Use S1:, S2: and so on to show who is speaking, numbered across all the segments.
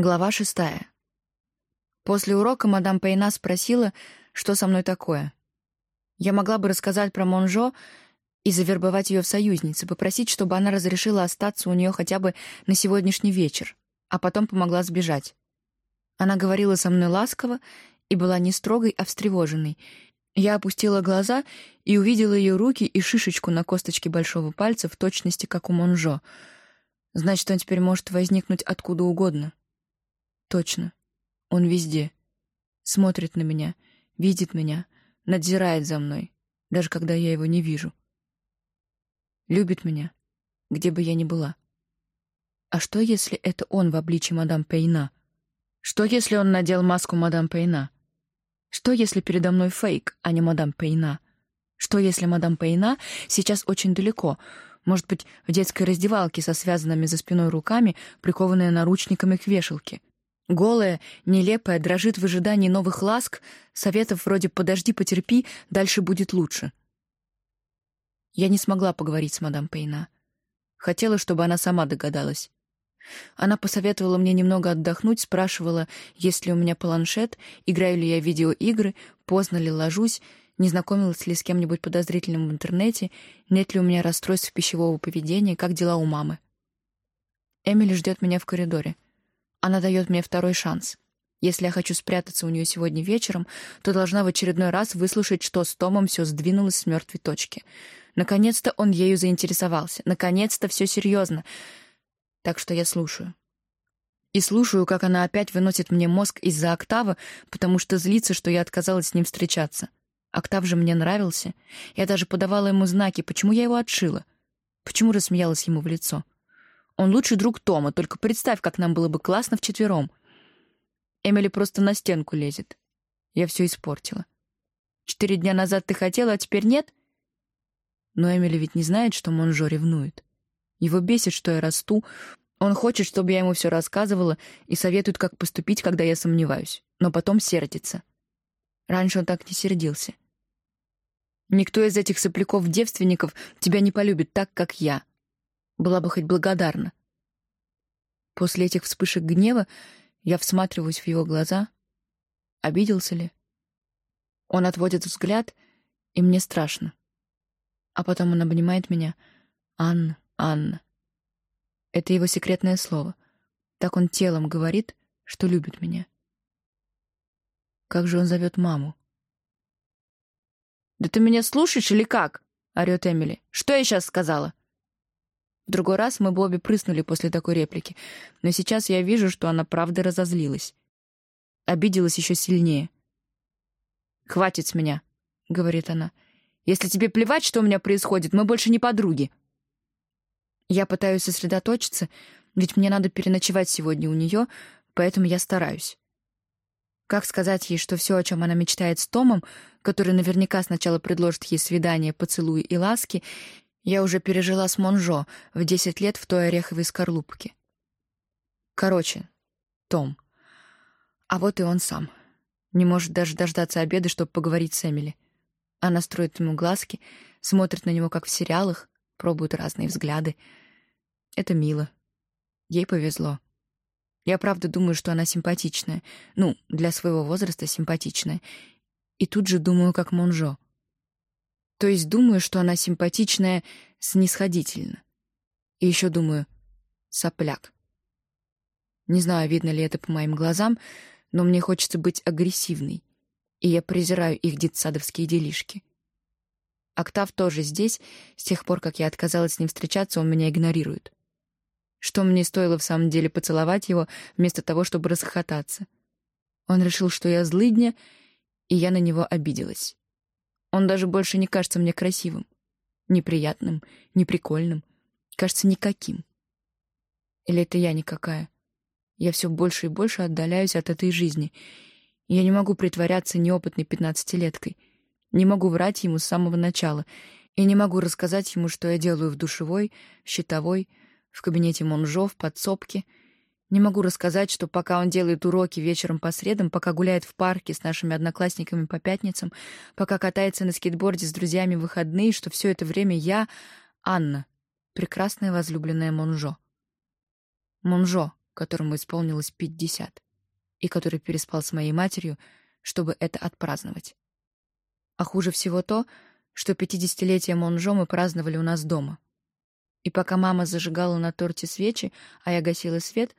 S1: Глава шестая. После урока мадам Пейна спросила, что со мной такое. Я могла бы рассказать про Монжо и завербовать ее в союзницы, попросить, чтобы она разрешила остаться у нее хотя бы на сегодняшний вечер, а потом помогла сбежать. Она говорила со мной ласково и была не строгой, а встревоженной. Я опустила глаза и увидела ее руки и шишечку на косточке большого пальца в точности, как у Монжо. Значит, он теперь может возникнуть откуда угодно. Точно. Он везде. Смотрит на меня, видит меня, надзирает за мной, даже когда я его не вижу. Любит меня, где бы я ни была. А что, если это он в обличье мадам Пейна? Что, если он надел маску мадам Пейна? Что, если передо мной фейк, а не мадам Пейна? Что, если мадам Пейна сейчас очень далеко, может быть, в детской раздевалке со связанными за спиной руками, прикованная наручниками к вешалке? Голая, нелепая, дрожит в ожидании новых ласк, советов вроде «подожди, потерпи, дальше будет лучше». Я не смогла поговорить с мадам Пейна. Хотела, чтобы она сама догадалась. Она посоветовала мне немного отдохнуть, спрашивала, есть ли у меня планшет, играю ли я в видеоигры, поздно ли ложусь, не знакомилась ли с кем-нибудь подозрительным в интернете, нет ли у меня расстройств пищевого поведения, как дела у мамы. Эмили ждет меня в коридоре. Она дает мне второй шанс. Если я хочу спрятаться у нее сегодня вечером, то должна в очередной раз выслушать, что с Томом все сдвинулось с мертвой точки. Наконец-то он ею заинтересовался. Наконец-то все серьезно. Так что я слушаю. И слушаю, как она опять выносит мне мозг из-за октава, потому что злится, что я отказалась с ним встречаться. Октав же мне нравился. Я даже подавала ему знаки, почему я его отшила. Почему рассмеялась ему в лицо. Он лучший друг Тома, только представь, как нам было бы классно вчетвером. Эмили просто на стенку лезет. Я все испортила. Четыре дня назад ты хотела, а теперь нет? Но Эмили ведь не знает, что Монжо ревнует. Его бесит, что я расту. Он хочет, чтобы я ему все рассказывала и советует, как поступить, когда я сомневаюсь. Но потом сердится. Раньше он так не сердился. Никто из этих сопляков-девственников тебя не полюбит так, как я. Была бы хоть благодарна. После этих вспышек гнева я всматриваюсь в его глаза. Обиделся ли? Он отводит взгляд, и мне страшно. А потом он обнимает меня. «Анна, Анна». Это его секретное слово. Так он телом говорит, что любит меня. Как же он зовет маму? «Да ты меня слушаешь или как?» — орёт Эмили. «Что я сейчас сказала?» В другой раз мы бы обе прыснули после такой реплики, но сейчас я вижу, что она правда разозлилась. Обиделась еще сильнее. «Хватит с меня», — говорит она. «Если тебе плевать, что у меня происходит, мы больше не подруги». Я пытаюсь сосредоточиться, ведь мне надо переночевать сегодня у нее, поэтому я стараюсь. Как сказать ей, что все, о чем она мечтает с Томом, который наверняка сначала предложит ей свидание, поцелуи и ласки, я уже пережила с Монжо в десять лет в той ореховой скорлупке. Короче, Том. А вот и он сам. Не может даже дождаться обеда, чтобы поговорить с Эмили. Она строит ему глазки, смотрит на него, как в сериалах, пробует разные взгляды. Это мило. Ей повезло. Я правда думаю, что она симпатичная. Ну, для своего возраста симпатичная. И тут же думаю, как Монжо — то есть думаю, что она симпатичная снисходительно. И еще думаю, сопляк. Не знаю, видно ли это по моим глазам, но мне хочется быть агрессивной, и я презираю их детсадовские делишки. Октав тоже здесь, с тех пор, как я отказалась с ним встречаться, он меня игнорирует. Что мне стоило в самом деле поцеловать его, вместо того, чтобы расхохотаться? Он решил, что я злыдня, и я на него обиделась. Он даже больше не кажется мне красивым, неприятным, неприкольным. Кажется никаким. Или это я никакая? Я все больше и больше отдаляюсь от этой жизни. я не могу притворяться неопытной пятнадцатилеткой. Не могу врать ему с самого начала. И не могу рассказать ему, что я делаю в душевой, в щитовой, в кабинете Монжо, в подсобке — не могу рассказать, что пока он делает уроки вечером по средам, пока гуляет в парке с нашими одноклассниками по пятницам, пока катается на скейтборде с друзьями в выходные, что все это время я, Анна, прекрасная возлюбленная Монжо. Монжо, которому исполнилось пятьдесят, и который переспал с моей матерью, чтобы это отпраздновать. А хуже всего то, что пятидесятилетие Монжо мы праздновали у нас дома. И пока мама зажигала на торте свечи, а я гасила свет,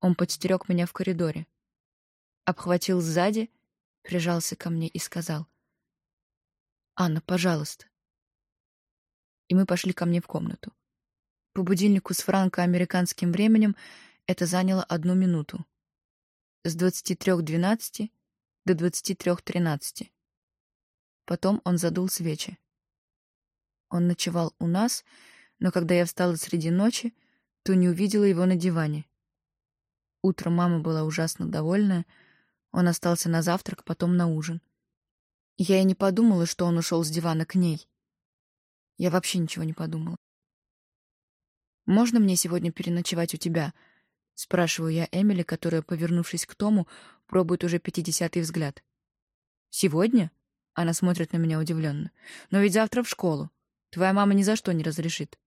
S1: он подстерег меня в коридоре. Обхватил сзади, прижался ко мне и сказал. «Анна, пожалуйста». И мы пошли ко мне в комнату. По будильнику с франко-американским временем это заняло одну минуту. С 23.12 до 23.13. Потом он задул свечи. Он ночевал у нас, но когда я встала среди ночи, то не увидела его на диване. Утром мама была ужасно довольная. Он остался на завтрак, потом на ужин. Я и не подумала, что он ушел с дивана к ней. Я вообще ничего не подумала. «Можно мне сегодня переночевать у тебя?» — спрашиваю я Эмили, которая, повернувшись к Тому, пробует уже пятидесятый взгляд. «Сегодня?» Она смотрит на меня удивленно. «Но ведь завтра в школу. Твоя мама ни за что не разрешит».